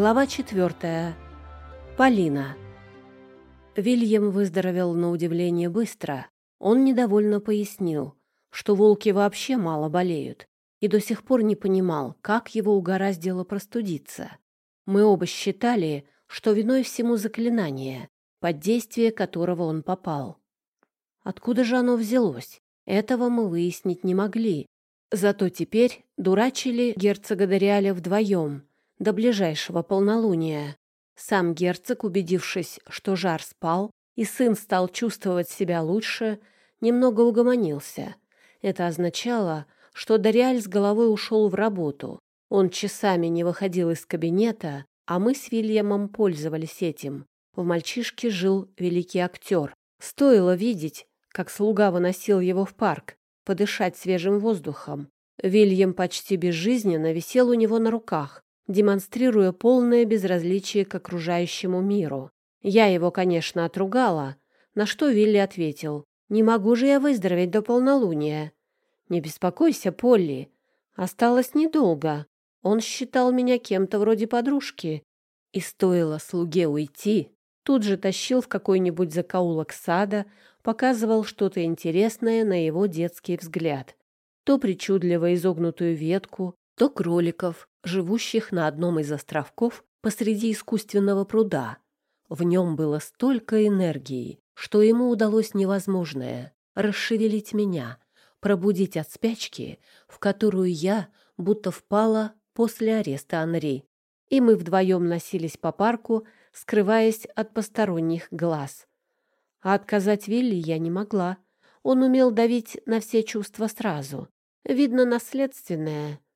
Глава четвертая. Полина. Вильям выздоровел на удивление быстро. Он недовольно пояснил, что волки вообще мало болеют, и до сих пор не понимал, как его угораздило простудиться. Мы оба считали, что виной всему заклинание, под действие которого он попал. Откуда же оно взялось? Этого мы выяснить не могли. Зато теперь дурачили герцога Дориаля вдвоем — до ближайшего полнолуния. Сам герцог, убедившись, что жар спал, и сын стал чувствовать себя лучше, немного угомонился. Это означало, что Дориаль с головой ушел в работу. Он часами не выходил из кабинета, а мы с Вильямом пользовались этим. В мальчишке жил великий актер. Стоило видеть, как слуга выносил его в парк, подышать свежим воздухом. Вильям почти безжизненно висел у него на руках, демонстрируя полное безразличие к окружающему миру. Я его, конечно, отругала, на что Вилли ответил, «Не могу же я выздороветь до полнолуния». «Не беспокойся, Полли, осталось недолго. Он считал меня кем-то вроде подружки». И стоило слуге уйти, тут же тащил в какой-нибудь закоулок сада, показывал что-то интересное на его детский взгляд. То причудливо изогнутую ветку, то кроликов, живущих на одном из островков посреди искусственного пруда. В нем было столько энергии, что ему удалось невозможное — расшевелить меня, пробудить от спячки, в которую я будто впала после ареста Анри. И мы вдвоем носились по парку, скрываясь от посторонних глаз. А отказать Вилли я не могла. Он умел давить на все чувства сразу. Видно, наследственное —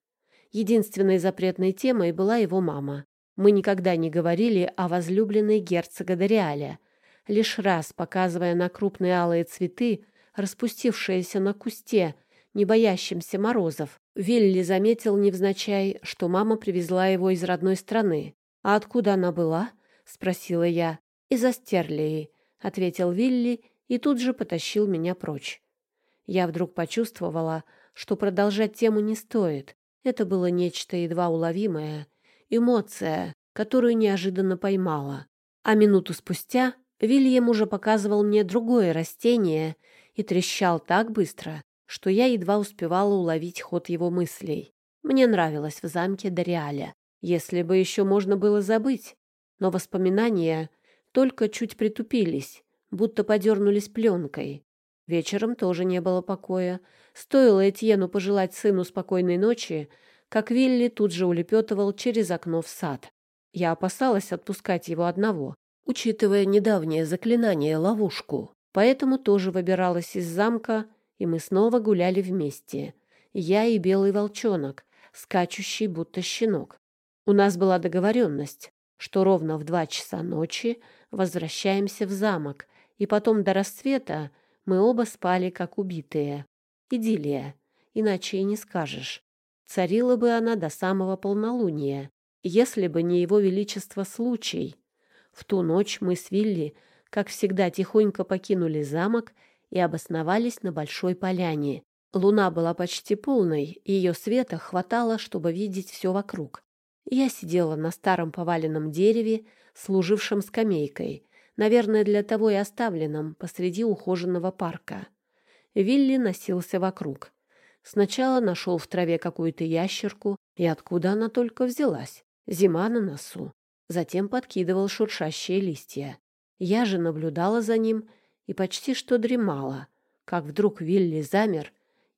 Единственной запретной темой была его мама. Мы никогда не говорили о возлюбленной герцога Дориаля, лишь раз показывая на крупные алые цветы, распустившиеся на кусте, не боящимся морозов. Вилли заметил невзначай, что мама привезла его из родной страны. «А откуда она была?» — спросила я. «Из Астерлии», — ответил Вилли и тут же потащил меня прочь. Я вдруг почувствовала, что продолжать тему не стоит. Это было нечто едва уловимое, эмоция, которую неожиданно поймала. А минуту спустя Вильям уже показывал мне другое растение и трещал так быстро, что я едва успевала уловить ход его мыслей. Мне нравилось в замке Дориаля, если бы еще можно было забыть. Но воспоминания только чуть притупились, будто подернулись пленкой. Вечером тоже не было покоя. Стоило Этьену пожелать сыну спокойной ночи, как Вилли тут же улепетывал через окно в сад. Я опасалась отпускать его одного, учитывая недавнее заклинание ловушку, поэтому тоже выбиралась из замка, и мы снова гуляли вместе. Я и белый волчонок, скачущий будто щенок. У нас была договоренность, что ровно в два часа ночи возвращаемся в замок, и потом до рассвета мы оба спали, как убитые. Идиллия, иначе и не скажешь. Царила бы она до самого полнолуния, если бы не его величество случай. В ту ночь мы с Вилли, как всегда, тихонько покинули замок и обосновались на большой поляне. Луна была почти полной, и ее света хватало, чтобы видеть все вокруг. Я сидела на старом поваленном дереве, служившем скамейкой, наверное, для того и оставленном посреди ухоженного парка. Вилли носился вокруг. Сначала нашел в траве какую-то ящерку, и откуда она только взялась. Зима на носу. Затем подкидывал шуршащие листья. Я же наблюдала за ним и почти что дремала, как вдруг Вилли замер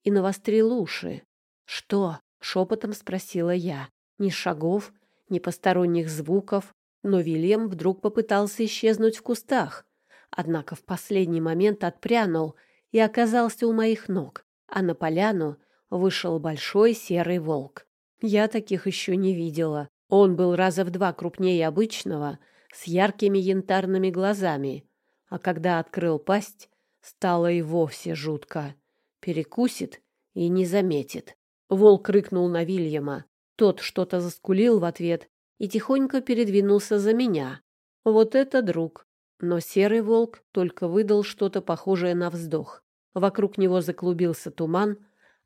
и навострил уши. «Что?» — шепотом спросила я. Ни шагов, ни посторонних звуков, но Вильям вдруг попытался исчезнуть в кустах, однако в последний момент отпрянул и оказался у моих ног а на поляну вышел большой серый волк. Я таких еще не видела. Он был раза в два крупнее обычного, с яркими янтарными глазами, а когда открыл пасть, стало и вовсе жутко. Перекусит и не заметит. Волк рыкнул на Вильяма. Тот что-то заскулил в ответ и тихонько передвинулся за меня. Вот это друг. Но серый волк только выдал что-то похожее на вздох. Вокруг него заклубился туман,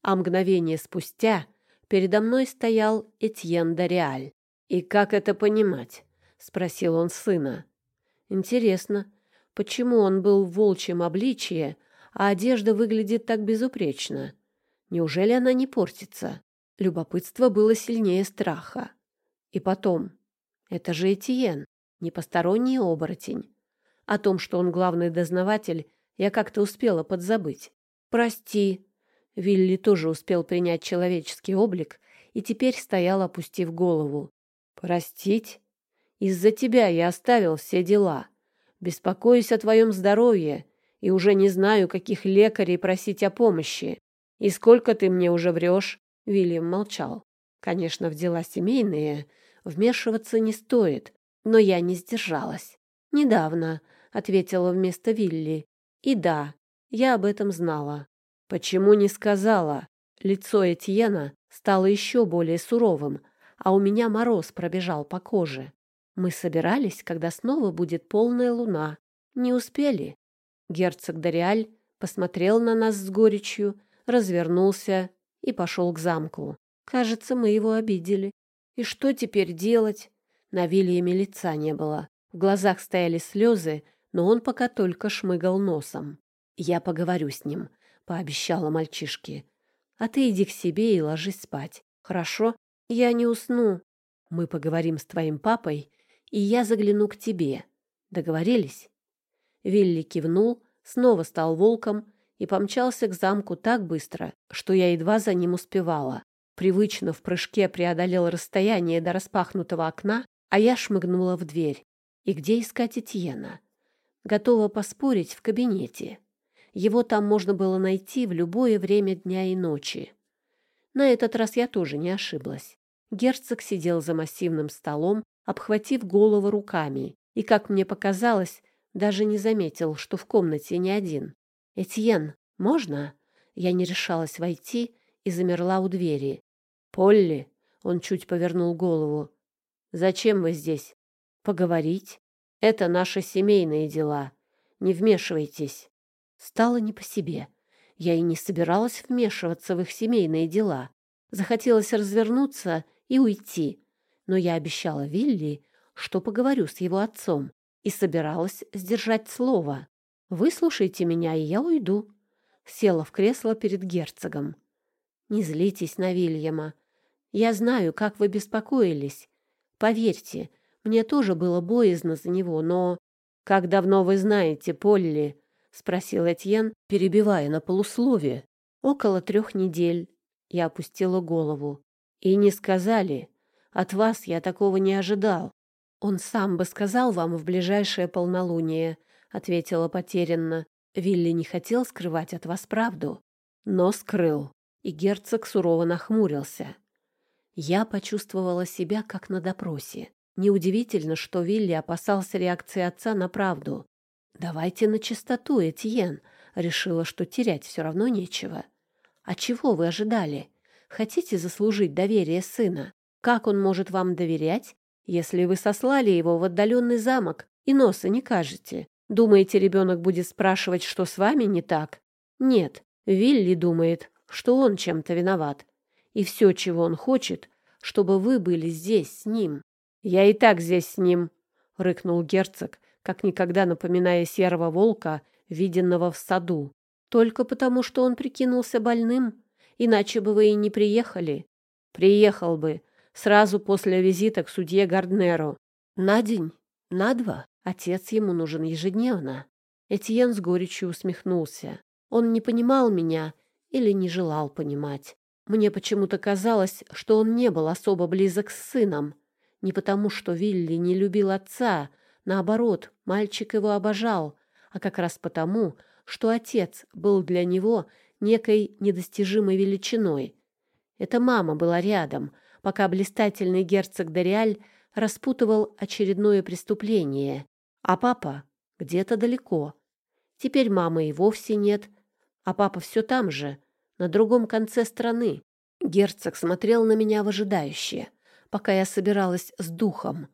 а мгновение спустя передо мной стоял Этьен Дориаль. «И как это понимать?» — спросил он сына. «Интересно, почему он был в волчьем обличье, а одежда выглядит так безупречно? Неужели она не портится?» Любопытство было сильнее страха. И потом, это же Этьен, не посторонний оборотень. О том, что он главный дознаватель, я как-то успела подзабыть. «Прости». Вилли тоже успел принять человеческий облик и теперь стоял, опустив голову. «Простить? Из-за тебя я оставил все дела. Беспокоюсь о твоем здоровье и уже не знаю, каких лекарей просить о помощи. И сколько ты мне уже врешь?» Вильям молчал. Конечно, в дела семейные вмешиваться не стоит, но я не сдержалась. «Недавно», — ответила вместо Вилли. «И да, я об этом знала». «Почему не сказала?» Лицо Этьена стало еще более суровым, а у меня мороз пробежал по коже. Мы собирались, когда снова будет полная луна. Не успели. Герцог Дориаль посмотрел на нас с горечью, развернулся и пошел к замку. Кажется, мы его обидели. И что теперь делать? На Вильяме лица не было. В глазах стояли слезы, но он пока только шмыгал носом. «Я поговорю с ним», — пообещала мальчишке. «А ты иди к себе и ложись спать. Хорошо? Я не усну. Мы поговорим с твоим папой, и я загляну к тебе. Договорились?» Вилли кивнул, снова стал волком и помчался к замку так быстро, что я едва за ним успевала. Привычно в прыжке преодолел расстояние до распахнутого окна, а я шмыгнула в дверь. И где искать Этьена? Готова поспорить в кабинете. Его там можно было найти в любое время дня и ночи. На этот раз я тоже не ошиблась. Герцог сидел за массивным столом, обхватив голову руками, и, как мне показалось, даже не заметил, что в комнате не один. «Этьен, можно?» Я не решалась войти и замерла у двери. «Полли!» — он чуть повернул голову. «Зачем вы здесь?» «Поговорить. Это наши семейные дела. Не вмешивайтесь». Стало не по себе. Я и не собиралась вмешиваться в их семейные дела. Захотелось развернуться и уйти. Но я обещала Вилли, что поговорю с его отцом, и собиралась сдержать слово. Выслушайте меня, и я уйду. Села в кресло перед герцогом. Не злитесь на Вильяма. Я знаю, как вы беспокоились. Поверьте, мне тоже было боязно за него, но... Как давно вы знаете Полли? спросил Этьен, перебивая на полусловие. Около трех недель. Я опустила голову. И не сказали. От вас я такого не ожидал. Он сам бы сказал вам в ближайшее полнолуние, — ответила потерянно. Вилли не хотел скрывать от вас правду, но скрыл, и герцог сурово нахмурился. Я почувствовала себя как на допросе. Неудивительно, что Вилли опасался реакции отца на правду. «Давайте на чистоту, Этьен», — решила, что терять все равно нечего. «А чего вы ожидали? Хотите заслужить доверие сына? Как он может вам доверять, если вы сослали его в отдаленный замок и носа не кажете? Думаете, ребенок будет спрашивать, что с вами не так? Нет, Вилли думает, что он чем-то виноват. И все, чего он хочет, чтобы вы были здесь с ним. Я и так здесь с ним, — рыкнул герцог, как никогда напоминая серого волка, виденного в саду. Только потому, что он прикинулся больным, иначе бы вы и не приехали. Приехал бы, сразу после визита к судье Гарднеру. На день, на два. Отец ему нужен ежедневно. Этьен с горечью усмехнулся. Он не понимал меня или не желал понимать. Мне почему-то казалось, что он не был особо близок с сыном. Не потому, что Вилли не любил отца, наоборот, мальчик его обожал, а как раз потому, что отец был для него некой недостижимой величиной. Эта мама была рядом, пока блистательный герцог Дориаль распутывал очередное преступление. А папа где-то далеко. Теперь мамы и вовсе нет, а папа все там же, на другом конце страны. Герцог смотрел на меня выжидающе, пока я собиралась с духом.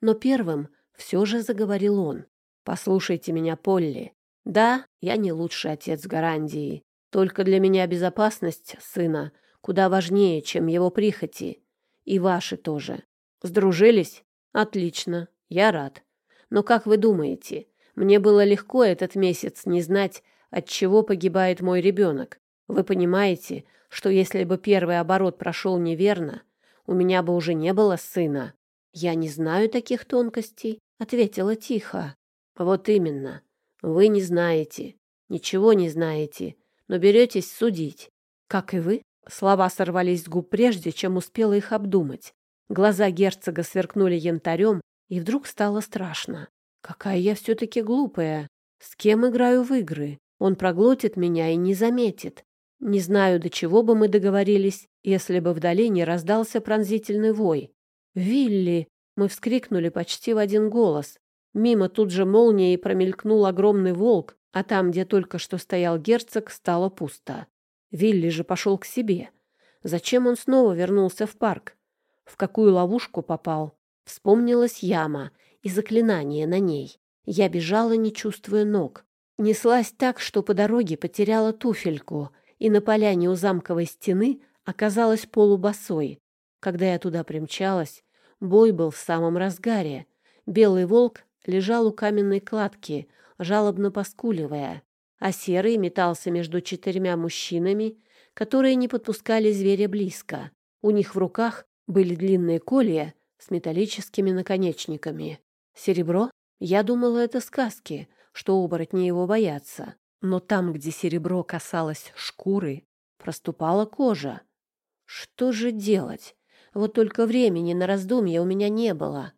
Но первым все же заговорил он. «Послушайте меня, Полли. Да, я не лучший отец Гарандии. Только для меня безопасность сына куда важнее, чем его прихоти. И ваши тоже. Сдружились? Отлично, я рад. Но как вы думаете, мне было легко этот месяц не знать, от чего погибает мой ребенок? Вы понимаете, что если бы первый оборот прошел неверно, у меня бы уже не было сына? Я не знаю таких тонкостей, ответила тихо. Вот именно. Вы не знаете, ничего не знаете, но беретесь судить. Как и вы, слова сорвались с губ прежде, чем успела их обдумать. Глаза герцога сверкнули янтарем, и вдруг стало страшно. Какая я все-таки глупая. С кем играю в игры? Он проглотит меня и не заметит. Не знаю, до чего бы мы договорились, если бы вдали не раздался пронзительный вой. «Вилли!» — мы вскрикнули почти в один голос. Мимо тут же молнией промелькнул огромный волк, а там, где только что стоял герцог, стало пусто. Вилли же пошел к себе. Зачем он снова вернулся в парк? В какую ловушку попал? Вспомнилась яма и заклинание на ней. Я бежала, не чувствуя ног. Неслась так, что по дороге потеряла туфельку, и на поляне у замковой стены оказалась полубосой. Когда я туда примчалась, бой был в самом разгаре. Белый волк лежал у каменной кладки, жалобно поскуливая, а серый метался между четырьмя мужчинами, которые не подпускали зверя близко. У них в руках были длинные колья с металлическими наконечниками. Серебро? Я думала, это сказки, что оборотни его боятся. Но там, где серебро касалось шкуры, проступала кожа. Что же делать? Вот только времени на раздумья у меня не было.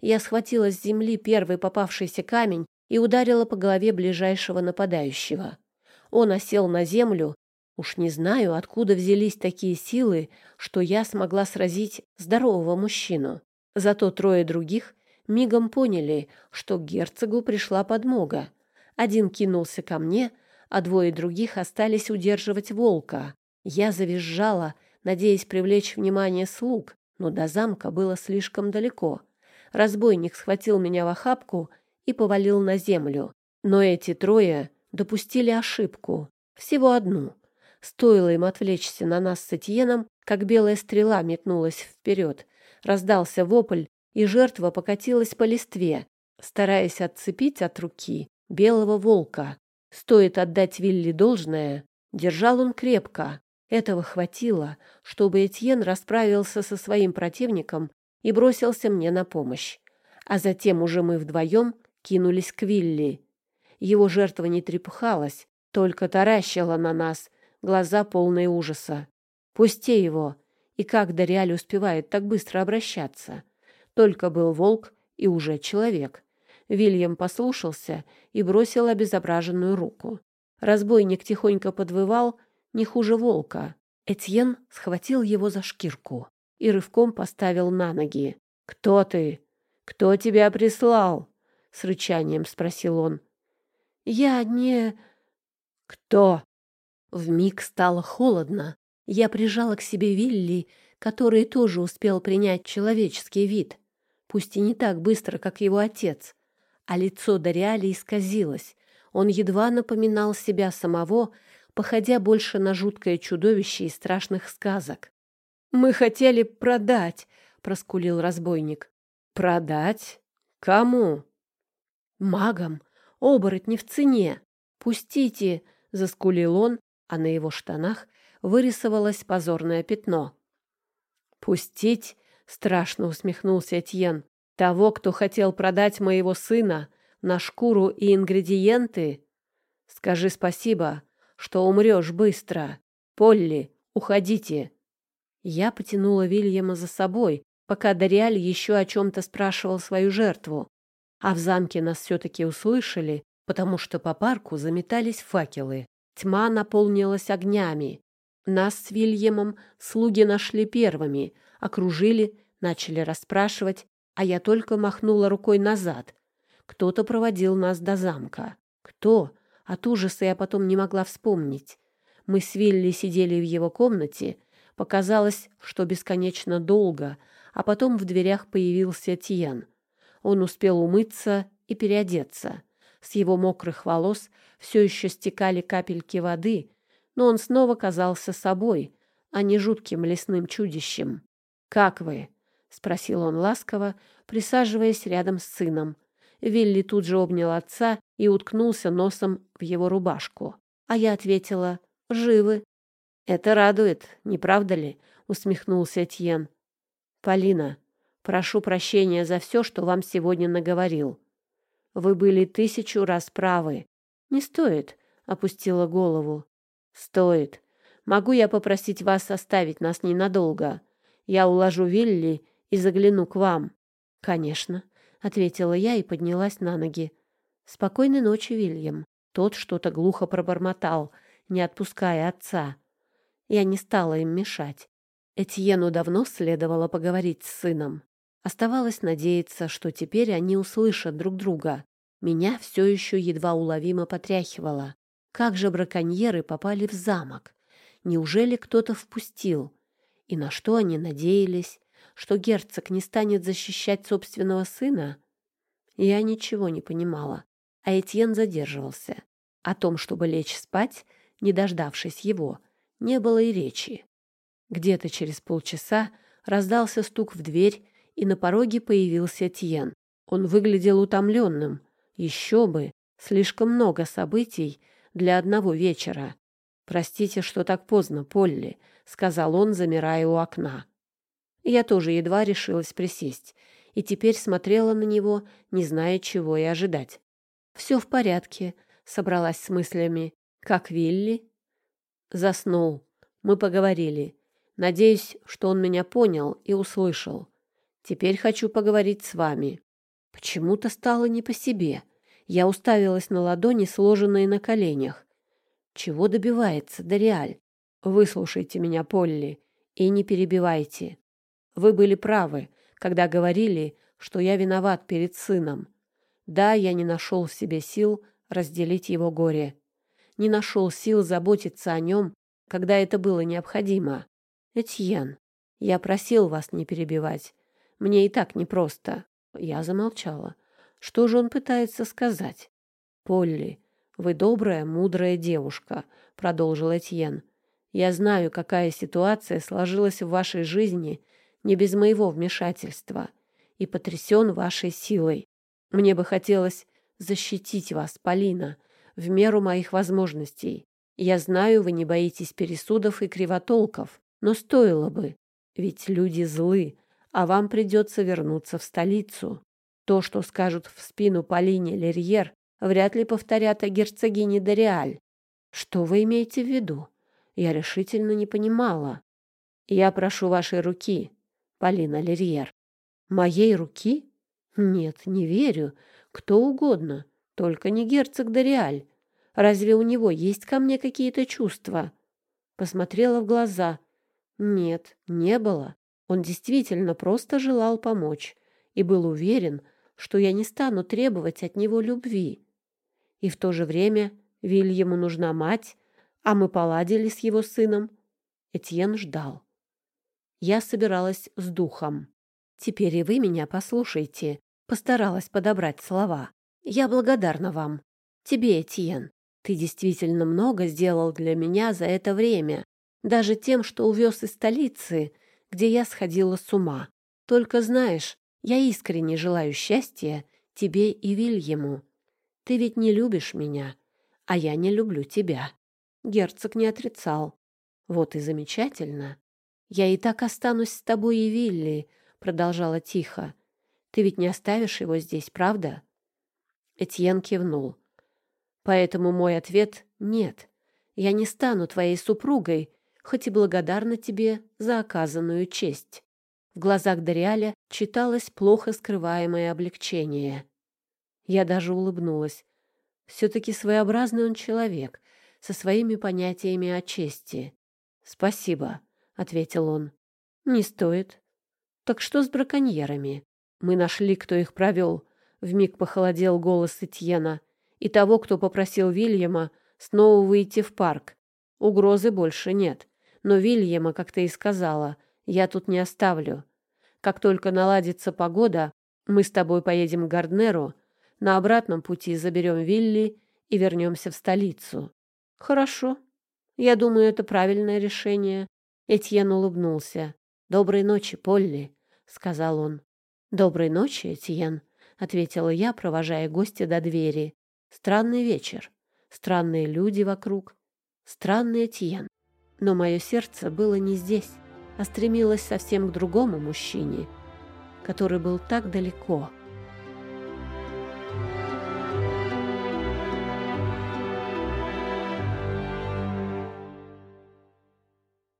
Я схватила с земли первый попавшийся камень и ударила по голове ближайшего нападающего. Он осел на землю Уж не знаю, откуда взялись такие силы, что я смогла сразить здорового мужчину. Зато трое других мигом поняли, что к герцогу пришла подмога. Один кинулся ко мне, а двое других остались удерживать волка. Я завизжала, надеясь привлечь внимание слуг, но до замка было слишком далеко. Разбойник схватил меня в охапку и повалил на землю. Но эти трое допустили ошибку. Всего одну — Стоило им отвлечься на нас с Этьеном, как белая стрела метнулась вперед. Раздался вопль, и жертва покатилась по листве, стараясь отцепить от руки белого волка. Стоит отдать Вилли должное, держал он крепко. Этого хватило, чтобы Этьен расправился со своим противником и бросился мне на помощь. А затем уже мы вдвоем кинулись к Вилли. Его жертва не трепыхалась, только таращила на нас глаза полные ужаса. Пусти его! И как Дориаль успевает так быстро обращаться? Только был волк и уже человек. Вильям послушался и бросил обезображенную руку. Разбойник тихонько подвывал, не хуже волка. Этьен схватил его за шкирку и рывком поставил на ноги. «Кто ты? Кто тебя прислал?» — с рычанием спросил он. «Я не...» «Кто?» В миг стало холодно. Я прижала к себе Вилли, который тоже успел принять человеческий вид, пусть и не так быстро, как его отец. А лицо Дориали исказилось. Он едва напоминал себя самого, походя больше на жуткое чудовище из страшных сказок. «Мы хотели продать», — проскулил разбойник. «Продать? Кому?» «Магам. Оборотни в цене. Пустите», — заскулил он, а на его штанах вырисовалось позорное пятно. «Пустить?» — страшно усмехнулся Этьен. «Того, кто хотел продать моего сына на шкуру и ингредиенты? Скажи спасибо, что умрешь быстро. Полли, уходите!» Я потянула Вильяма за собой, пока Дориаль еще о чем-то спрашивал свою жертву. А в замке нас все-таки услышали, потому что по парку заметались факелы. Тьма наполнилась огнями. Нас с Вильямом слуги нашли первыми, окружили, начали расспрашивать, а я только махнула рукой назад. Кто-то проводил нас до замка. Кто? От ужаса я потом не могла вспомнить. Мы с Вилли сидели в его комнате. Показалось, что бесконечно долго, а потом в дверях появился Тиен. Он успел умыться и переодеться. С его мокрых волос все еще стекали капельки воды, но он снова казался собой, а не жутким лесным чудищем. «Как вы?» Спросил он ласково, присаживаясь рядом с сыном. Вилли тут же обнял отца и уткнулся носом в его рубашку. А я ответила «Живы». «Это радует, не правда ли?» — усмехнулся Этьен. «Полина, прошу прощения за все, что вам сегодня наговорил. Вы были тысячу раз правы. Не стоит», — опустила голову. «Стоит. Могу я попросить вас оставить нас ненадолго? Я уложу Вилли и загляну к вам». «Конечно», — ответила я и поднялась на ноги. «Спокойной ночи, Вильям». Тот что-то глухо пробормотал, не отпуская отца. Я не стала им мешать. Этьену давно следовало поговорить с сыном. Оставалось надеяться, что теперь они услышат друг друга. Меня все еще едва уловимо потряхивало. Как же браконьеры попали в замок? Неужели кто-то впустил? И на что они надеялись? Что герцог не станет защищать собственного сына? Я ничего не понимала, а Этьен задерживался. О том, чтобы лечь спать, не дождавшись его, не было и речи. Где-то через полчаса раздался стук в дверь, и на пороге появился Тьен. Он выглядел утомленным. Еще бы, слишком много событий для одного вечера. «Простите, что так поздно, Полли», — сказал он, замирая у окна. Я тоже едва решилась присесть, и теперь смотрела на него, не зная, чего и ожидать. «Все в порядке», — собралась с мыслями. «Как Вилли?» Заснул. Мы поговорили. Надеюсь, что он меня понял и услышал. Теперь хочу поговорить с вами. Почему-то стало не по себе. Я уставилась на ладони, сложенные на коленях. Чего добивается Дориаль? Выслушайте меня, Полли, и не перебивайте. Вы были правы, когда говорили, что я виноват перед сыном. Да, я не нашел в себе сил разделить его горе. Не нашел сил заботиться о нем, когда это было необходимо. Этьен, я просил вас не перебивать. Мне и так непросто. Я замолчала. Что же он пытается сказать? Полли, вы добрая, мудрая девушка, продолжил Этьен. Я знаю, какая ситуация сложилась в вашей жизни не без моего вмешательства и потрясен вашей силой. Мне бы хотелось защитить вас, Полина, в меру моих возможностей. Я знаю, вы не боитесь пересудов и кривотолков, но стоило бы, ведь люди злы, а вам придется вернуться в столицу. То, что скажут в спину Полине Лерьер, вряд ли повторят о герцогине Дориаль. Что вы имеете в виду? Я решительно не понимала. Я прошу вашей руки, Полина Лерьер. Моей руки? Нет, не верю. Кто угодно, только не герцог Дориаль. Разве у него есть ко мне какие-то чувства? Посмотрела в глаза. Нет, не было. Он действительно просто желал помочь и был уверен, что я не стану требовать от него любви. И в то же время Вильяму нужна мать, а мы поладили с его сыном. Этьен ждал. Я собиралась с духом. Теперь и вы меня послушайте. Постаралась подобрать слова. Я благодарна вам. Тебе, Этьен. Ты действительно много сделал для меня за это время. Даже тем, что увез из столицы, где я сходила с ума. Только знаешь, я искренне желаю счастья тебе и Вильяму. Ты ведь не любишь меня, а я не люблю тебя. Герцог не отрицал. Вот и замечательно. Я и так останусь с тобой и Вилли, продолжала тихо. Ты ведь не оставишь его здесь, правда? Этьен кивнул. Поэтому мой ответ — нет. Я не стану твоей супругой, хоть и благодарна тебе за оказанную честь. В глазах Дориаля читалось плохо скрываемое облегчение. Я даже улыбнулась. Все-таки своеобразный он человек, со своими понятиями о чести. «Спасибо», — ответил он. «Не стоит». «Так что с браконьерами?» Мы нашли, кто их провел. Вмиг похолодел голос Этьена. И того, кто попросил Вильяма снова выйти в парк. Угрозы больше нет. Но Вильяма, как ты и сказала, я тут не оставлю. Как только наладится погода, мы с тобой поедем к Гарднеру, на обратном пути заберем Вилли и вернемся в столицу. Хорошо. Я думаю, это правильное решение. Этьен улыбнулся. Доброй ночи, Полли. сказал он. «Доброй ночи, Этьен», — ответила я, провожая гостя до двери. «Странный вечер, странные люди вокруг, странный Этьен. Но мое сердце было не здесь, а стремилось совсем к другому мужчине, который был так далеко —